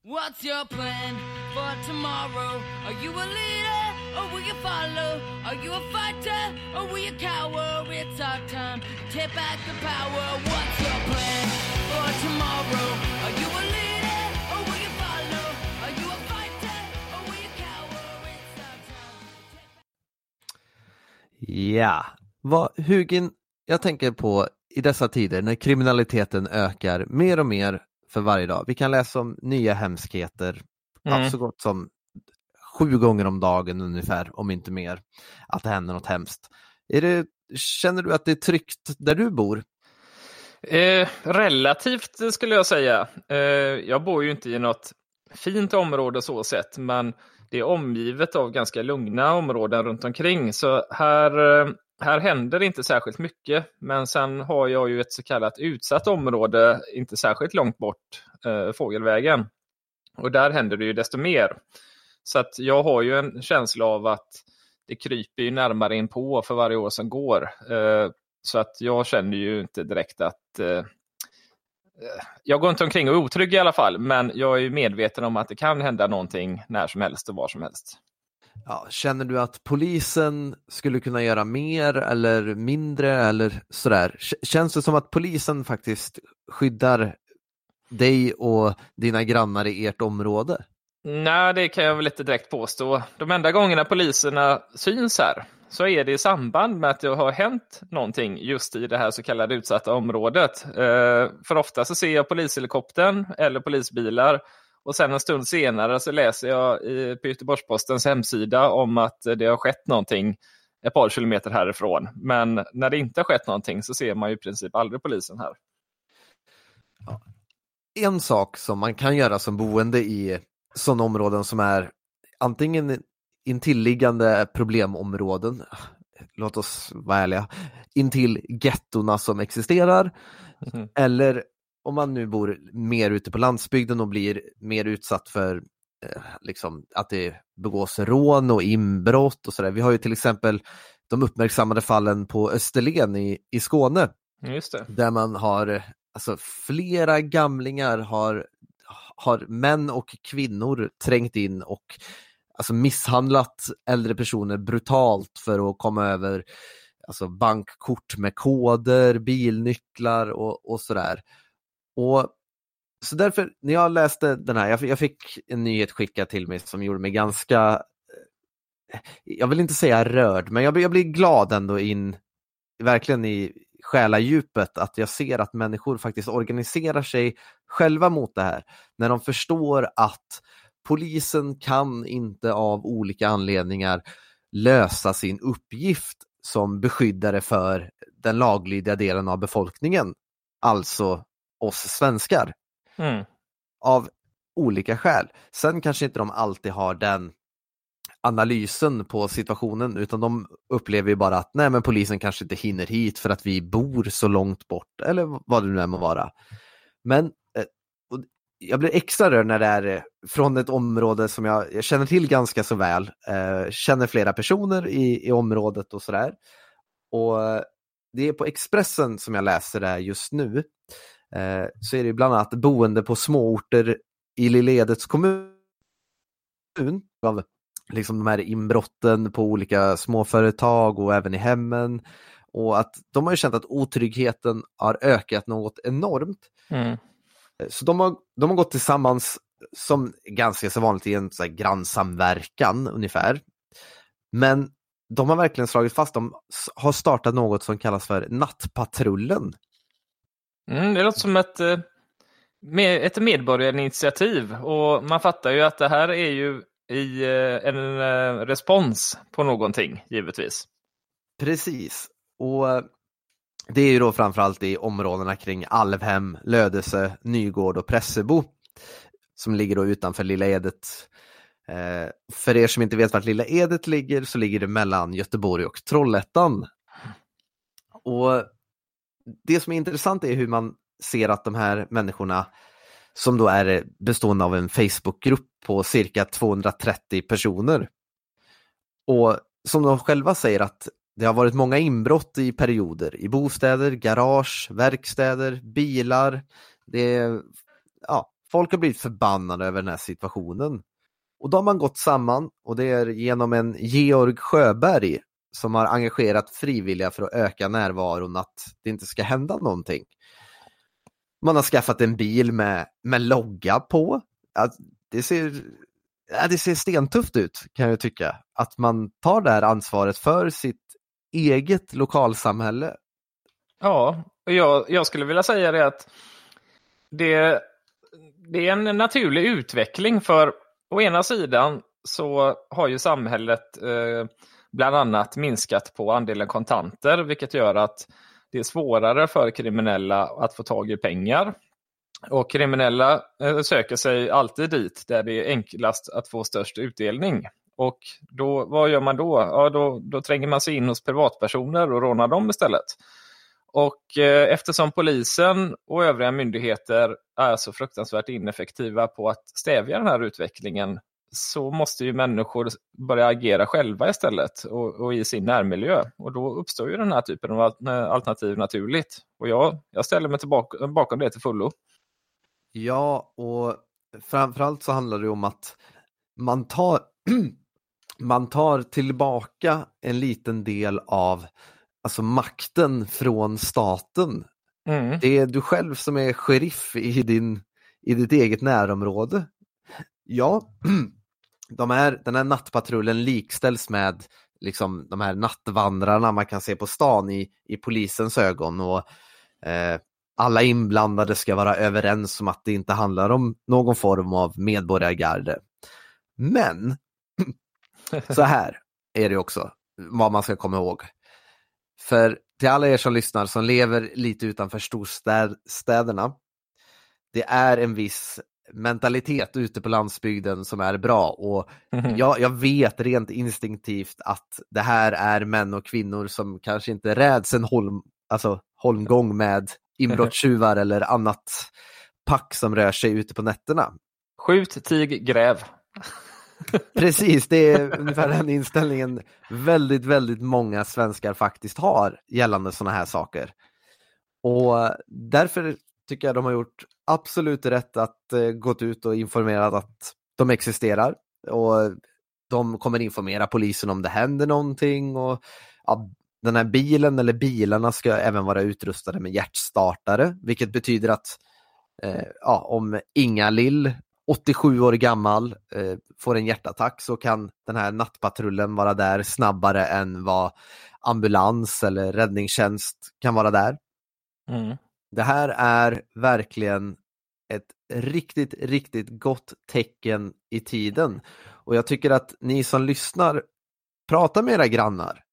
What's your plan for tomorrow? Are you a leader or will you follow? Are you a fighter or will you cower? It's our time to take back the power. What's your plan for tomorrow? Are you a leader or will you follow? Are you a fighter or will you cower? It's our time. Ja, vad, Hugin, jag tänker på i dessa tider när kriminaliteten ökar mer och mer för varje dag. Vi kan läsa om nya hemskheter, Mm. så gott som sju gånger om dagen ungefär, om inte mer, att det händer något hemskt. Är det, känner du att det är tryggt där du bor? Eh, relativt skulle jag säga. Eh, jag bor ju inte i något fint område så sett, men det är omgivet av ganska lugna områden runt omkring. Så här, eh, här händer inte särskilt mycket. Men sen har jag ju ett så kallat utsatt område inte särskilt långt bort, eh, Fågelvägen. Och där händer det ju desto mer. Så att jag har ju en känsla av att det kryper ju närmare in på för varje år som går. Eh, så att jag känner ju inte direkt att eh, eh, jag går inte omkring och är otrygg i alla fall, men jag är ju medveten om att det kan hända någonting när som helst och var som helst. Ja, känner du att polisen skulle kunna göra mer eller mindre eller sådär? Känns det som att polisen faktiskt skyddar dig och dina grannar i ert område? Nej, det kan jag väl inte direkt påstå. De enda gångerna poliserna syns här så är det i samband med att det har hänt någonting just i det här så kallade utsatta området. Eh, för ofta så ser jag polishelikoptern eller polisbilar och sen en stund senare så läser jag på Göteborgs-Postens hemsida om att det har skett någonting ett par kilometer härifrån. Men när det inte har skett någonting så ser man ju i princip aldrig polisen här. En sak som man kan göra som boende i sådana områden som är antingen intilliggande problemområden, låt oss vara ärliga, intill gettorna som existerar, Mhm. eller om man nu bor mer ute på landsbygden och blir mer utsatt för eh, liksom, att det begås rån och inbrott och sådär. Vi har ju till exempel de uppmärksammade fallen på Österlen i, i Skåne där man har, alltså flera gamlingar har, har män och kvinnor trängt in och alltså misshandlat äldre personer brutalt för att komma över alltså bankkort med koder, bilnycklar och, och sådär. Och så därför, när jag läste den här, jag, jag fick en nyhet skickad till mig som gjorde mig ganska, eh, jag vill inte säga rörd, men jag, jag blir glad ändå in, verkligen i själadjupet, att jag ser att människor faktiskt organiserar sig själva mot det här. När de förstår att polisen kan inte av olika anledningar lösa sin uppgift som beskyddare för den laglydiga delen av befolkningen, alltså oss svenskar Mm. av olika skäl. Sen kanske inte de alltid har den analysen på situationen utan de upplever ju bara att nej men polisen kanske inte hinner hit för att vi bor så långt bort eller vad det nu är. må vara. Men eh, jag blir extra rörd när det är eh, från ett område som jag, jag känner till ganska så väl, eh, känner flera personer i, i området och sådär. Och eh, det är på Expressen som jag läser det här just nu. Eh, så är det bland annat boende på småorter i Lilla Edets kommun. Av liksom de här inbrotten på olika småföretag och även i hemmen. Och att de har ju känt att otryggheten har ökat något enormt. Mm. Så de har, de har gått tillsammans som ganska så vanligt i en så här grannsamverkan ungefär. Men de har verkligen slagit fast, de har startat något som kallas för Nattpatrullen. Mm, det låter som ett, eh, ett medborgarinitiativ och man fattar ju att det här är ju i eh, en eh, respons på någonting, givetvis. Precis. Och eh, det är ju då framförallt i områdena kring Alvhem, Lödöse, Nygård och Pressebo som ligger då utanför Lilla Edet. För er som inte vet vart Lilla Edet ligger så ligger det mellan Göteborg och Trollhättan. Och det som är intressant är hur man ser att de här människorna som då är eh, bestående av en Facebookgrupp på cirka 230 personer. Och som de själva säger att det har varit många inbrott i perioder i bostäder, garage, verkstäder, bilar. Det är, ja, folk har blivit förbannade över den här situationen. Och då har man gått samman och det är genom en Georg Sjöberg som har engagerat frivilliga för att öka närvaron att det inte ska hända någonting. Man har skaffat en bil med, med logga på. Det, ser, det ser stentufft ut kan jag tycka. Att man tar det här ansvaret för sitt eget lokalsamhälle. Ja, och jag, jag skulle vilja säga det att det, det är en naturlig utveckling för å ena sidan så har ju samhället eh, bland annat minskat på andelen kontanter vilket gör att det är svårare för kriminella att få tag i pengar. Och kriminella eh, söker sig alltid dit där det är enklast att få störst utdelning. Och då, vad gör man då? Ja, då, då tränger man sig in hos privatpersoner och rånar dem istället. Och eh, eftersom polisen och övriga myndigheter är så fruktansvärt ineffektiva på att stävja den här utvecklingen så måste ju människor börja agera själva istället och, och, i sin närmiljö. Och då uppstår ju den här typen av alternativ naturligt. Och jag, jag ställer mig tillbaka, bakom det till fullo. Ja, och framförallt så handlar det om att man tar, [CLEARS THROAT] man tar tillbaka en liten del av alltså makten från staten. Mm. Det är du själv som är sheriff i, din, i ditt eget närområde. Ja, [CLEARS THROAT] de här, den här nattpatrullen likställs med liksom, de här nattvandrarna man kan se på stan i, i polisens ögon. Och eh, Alla inblandade ska vara överens om att det inte handlar om någon form av medborgargarde. Men [CLEARS THROAT] så här är det också, vad man ska komma ihåg. För till alla er som lyssnar som lever lite utanför storstäderna, det är en viss mentalitet ute på landsbygden som är bra och Mhm. jag, jag vet rent instinktivt att det här är män och kvinnor som kanske inte räds en holm, alltså holmgång med inbrottstjuvar [LAUGHS] eller annat pack som rör sig ute på nätterna. Skjut, tig, gräv. [LAUGHS] Precis, det är ungefär den inställningen väldigt, väldigt många svenskar faktiskt har gällande sådana här saker. Och därför tycker jag de har gjort absolut rätt att eh, gått ut och informerat att de existerar. Och de kommer informera polisen om det händer någonting. Och, ja, den här bilen eller bilarna ska även vara utrustade med hjärtstartare, vilket betyder att eh, ja, om Inga-Lill 87 år gammal eh, får en hjärtattack så kan den här nattpatrullen vara där snabbare än vad ambulans eller räddningstjänst kan vara där. Mm. Det här är verkligen ett riktigt, riktigt gott tecken i tiden. Och jag tycker att ni som lyssnar, prata med era grannar.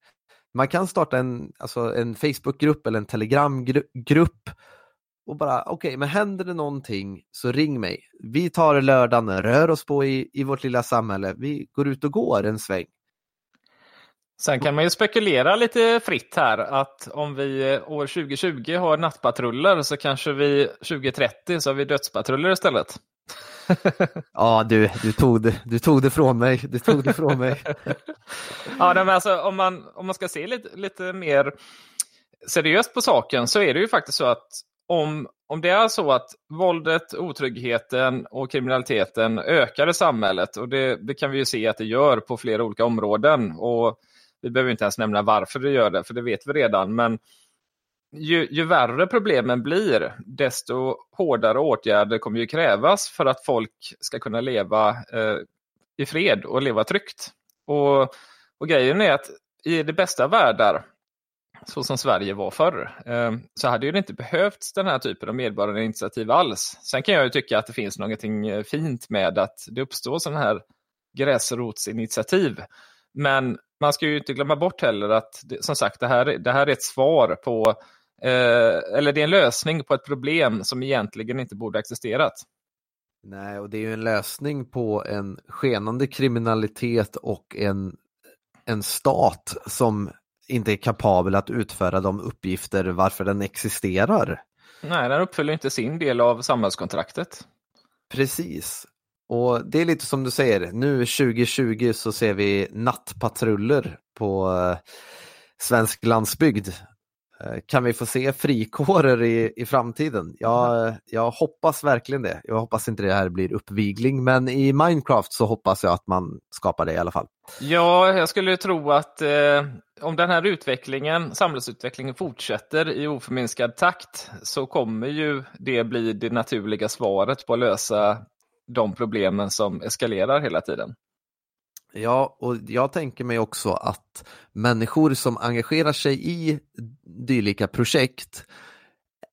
Man kan starta en, alltså en Facebookgrupp eller en Telegramgrupp och bara okej, okay, men händer det någonting så ring mig. Vi tar lördagen, rör oss på i, i vårt lilla samhälle. Vi går ut och går en sväng. Sen kan man ju spekulera lite fritt här att om vi år 2020 har nattpatruller så kanske vi 2030 så har vi dödspatruller istället. [LAUGHS] ja, du, du, tog det, du tog det från mig. Du tog det från mig. [LAUGHS] ja, men alltså, om, man, om man ska se lite, lite mer seriöst på saken så är det ju faktiskt så att om, om det är så att våldet, otryggheten och kriminaliteten ökar i samhället och det, det kan vi ju se att det gör på flera olika områden. och vi behöver inte ens nämna varför det gör det, för det vet vi redan. Men ju, ju värre problemen blir, desto hårdare åtgärder kommer ju krävas för att folk ska kunna leva eh, i fred och leva tryggt. Och, och grejen är att i det bästa världar, så som Sverige var förr, eh, så hade det inte behövts den här typen av medborgarinitiativ alls. Sen kan jag ju tycka att det finns någonting eh, fint med att det uppstår sådana här gräsrotsinitiativ. Men man ska ju inte glömma bort heller att som sagt det här, det här är ett svar på, eh, eller det är en lösning på ett problem som egentligen inte borde existerat. Nej, och det är ju en lösning på en skenande kriminalitet och en, en stat som inte är kapabel att utföra de uppgifter varför den existerar. Nej, den uppfyller inte sin del av samhällskontraktet. Precis. Och det är lite som du säger, nu 2020 så ser vi nattpatruller på eh, svensk landsbygd. Eh, kan vi få se frikårer i, i framtiden? Jag, jag hoppas verkligen det. Jag hoppas inte det här blir uppvigling, men i Minecraft så hoppas jag att man skapar det i alla fall. Ja, jag skulle tro att eh, om den här utvecklingen, samhällsutvecklingen fortsätter i oförminskad takt så kommer ju det bli det naturliga svaret på att lösa de problemen som eskalerar hela tiden. Ja, och jag tänker mig också att människor som engagerar sig i dylika projekt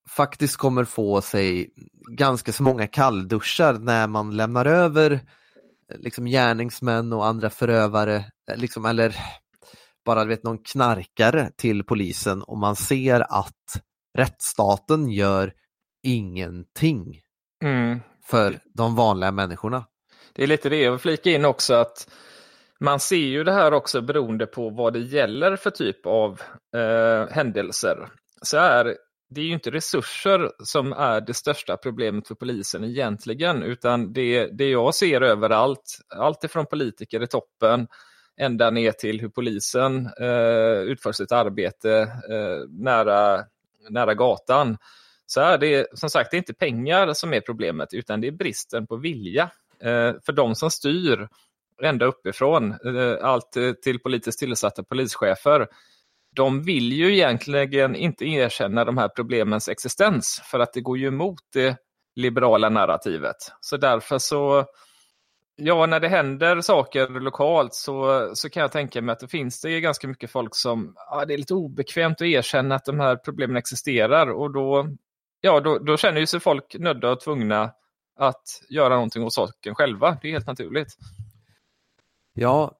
faktiskt kommer få sig ganska så många kallduschar när man lämnar över eh, liksom gärningsmän och andra förövare, eh, liksom, eller bara vet, någon knarkare till polisen och man ser att rättsstaten gör ingenting Mm. För de vanliga människorna. Det är lite det jag vill flika in också att man ser ju det här också beroende på vad det gäller för typ av eh, händelser. Så är det är ju inte resurser som är det största problemet för polisen egentligen, utan det, det jag ser överallt, allt ifrån politiker i toppen ända ner till hur polisen eh, utför sitt arbete eh, nära, nära gatan, så är det som sagt det är inte pengar som är problemet, utan det är bristen på vilja. Eh, för de som styr ända uppifrån, eh, allt eh, till politiskt tillsatta polischefer, de vill ju egentligen inte erkänna de här problemens existens för att det går ju emot det liberala narrativet. Så därför så, ja när det händer saker lokalt så, så kan jag tänka mig att det finns det ganska mycket folk som, ja, det är lite obekvämt att erkänna att de här problemen existerar och då, ja, då, då känner ju sig folk nödda och tvungna att göra någonting åt saken själva. Det är helt naturligt. Ja,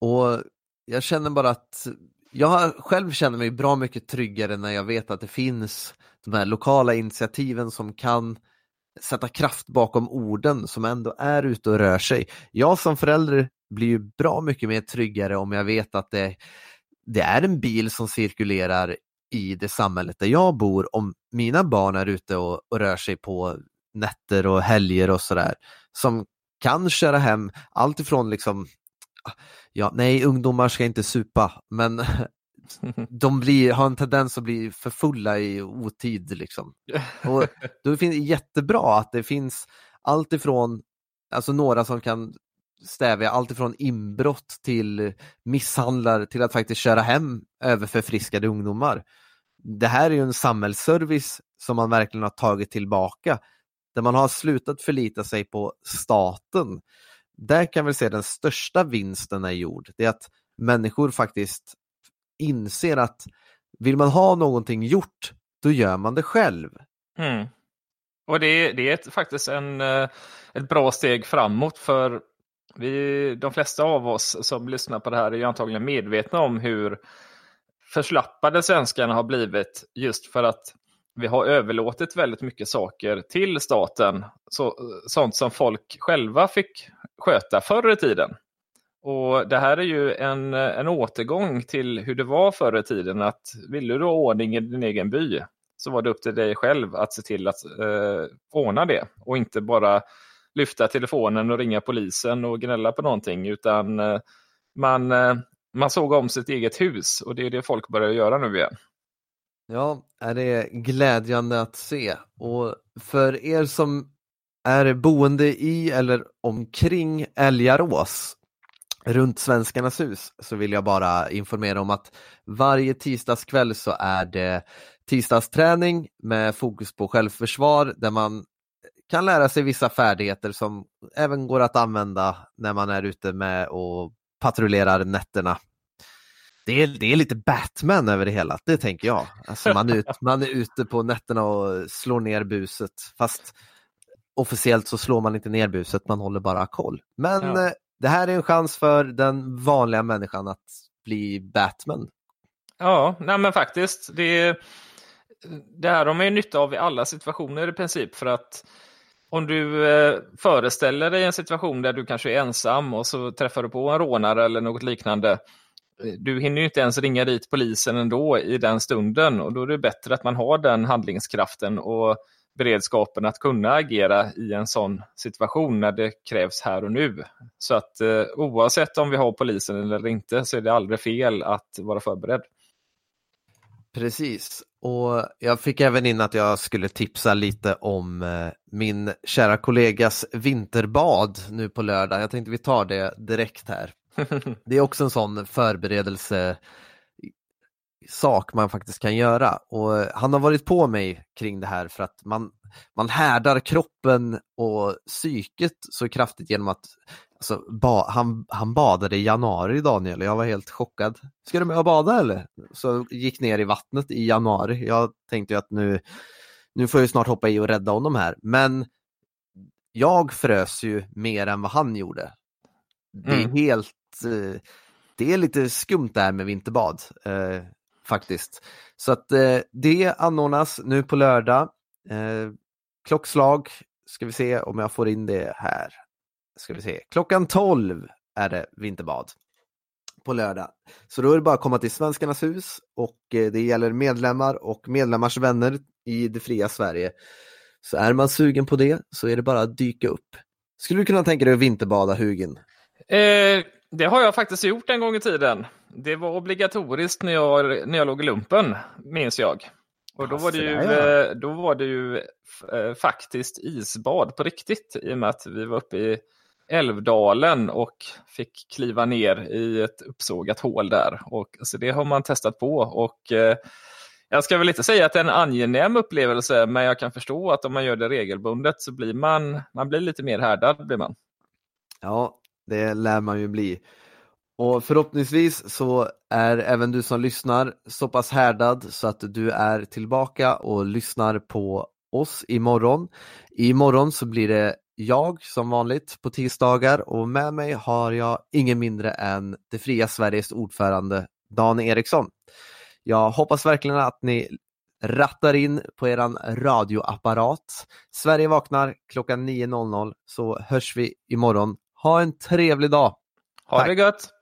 och jag känner bara att jag själv känner mig bra mycket tryggare när jag vet att det finns de här lokala initiativen som kan sätta kraft bakom orden som ändå är ute och rör sig. Jag som förälder blir ju bra mycket mer tryggare om jag vet att det, det är en bil som cirkulerar i det samhället där jag bor om mina barn är ute och, och rör sig på nätter och helger och sådär. Som kan köra hem allt ifrån liksom ja, nej, ungdomar ska inte supa, men [LAUGHS] de blir, har en tendens att bli för fulla i otid. Liksom. Och då finns det jättebra att det finns allt ifrån, alltså några som kan stävja allt ifrån inbrott till misshandlar till att faktiskt köra hem överförfriskade ungdomar. Det här är ju en samhällsservice som man verkligen har tagit tillbaka, där man har slutat förlita sig på staten där kan vi se den största vinsten är gjord. Det är att människor faktiskt inser att vill man ha någonting gjort, då gör man det själv. Mm. Och det, det är ett, faktiskt en, eh, ett bra steg framåt för vi, de flesta av oss som lyssnar på det här är ju antagligen medvetna om hur förslappade svenskarna har blivit just för att vi har överlåtit väldigt mycket saker till staten. Så, eh, sånt som folk själva fick sköta förr i tiden. Och Det här är ju en, eh, en återgång till hur det var förr i tiden. Att ville du ha ordning i din egen by så var det upp till dig själv att se till att eh, ordna det. Och inte bara lyfta telefonen och ringa polisen och gnälla på någonting. Utan eh, man, eh, man såg om sitt eget hus och det är det folk börjar göra nu igen. Ja, är det glädjande att se. Och för er som är boende i eller omkring Älgarås runt Svenskarnas hus så vill jag bara informera om att varje tisdagskväll så är det tisdagsträning med fokus på självförsvar där man kan lära sig vissa färdigheter som även går att använda när man är ute med och patrullerar nätterna. Det är, det är lite Batman över det hela, det tänker jag. Alltså man, är ut, [LAUGHS] man är ute på nätterna och slår ner buset fast officiellt så slår man inte ner buset, man håller bara koll. Men Ja. eh, det här är en chans för den vanliga människan att bli Batman. Ja, nej men faktiskt. Det, det här har man ju nytta av i alla situationer i princip. För att om du eh, föreställer dig en situation där du kanske är ensam och så träffar du på en rånare eller något liknande. Eh, du hinner ju inte ens ringa dit polisen ändå i den stunden och då är det bättre att man har den handlingskraften och beredskapen att kunna agera i en sån situation när det krävs här och nu. Så att eh, oavsett om vi har polisen eller inte så är det aldrig fel att vara förberedd. Precis, och jag fick även in att jag skulle tipsa lite om eh, min kära kollegas vinterbad nu på lördag. Jag tänkte vi tar det direkt här. [LAUGHS] Det är också en sån förberedelse sak man faktiskt kan göra och han har varit på mig kring det här för att man, man härdar kroppen och psyket så kraftigt genom att alltså, ba, han, han badade i januari Daniel jag var helt chockad. Ska du med och bada eller? Så gick ner i vattnet i januari. Jag tänkte att nu, nu får jag snart hoppa i och rädda honom här, men jag frös ju mer än vad han gjorde. Det är Mm. helt, eh, det är lite skumt det här med vinterbad eh, faktiskt. Så att eh, det anordnas nu på lördag. Eh, klockslag, ska vi se om jag får in det här. Ska vi se, klockan 12 är det vinterbad på lördag. Så då är det bara att komma till Svenskarnas hus och eh, det gäller medlemmar och medlemmars vänner i det fria Sverige. Så är man sugen på det så är det bara att dyka upp. Skulle du kunna tänka dig att vinterbada Hugin? Eh, det har jag faktiskt gjort en gång i tiden. Det var obligatoriskt när jag, när jag låg i lumpen, minns jag. Och då Ja, var det ju, eh, då var det ju eh, faktiskt isbad på riktigt i och med att vi var uppe i Älvdalen och fick kliva ner i ett uppsågat hål där. Och, så det har man testat på. Och, eh, jag ska väl inte säga att det är en angenäm upplevelse, men jag kan förstå att om man gör det regelbundet så blir man, man blir lite mer härdad. Blir man. Ja, det lär man ju bli. Och förhoppningsvis så är även du som lyssnar så pass härdad så att du är tillbaka och lyssnar på oss imorgon. Imorgon så blir det jag som vanligt på tisdagar och med mig har jag ingen mindre än det fria Sveriges ordförande Dan Eriksson. Jag hoppas verkligen att ni rattar in på eran radioapparat. Sverige vaknar klockan 9.00 så hörs vi imorgon. Ha en trevlig dag! Ha Tack. det gött!